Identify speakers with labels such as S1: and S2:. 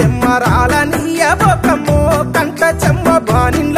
S1: చెల్లగా ఒక మో కంట చెమ్మ బానిండ్ల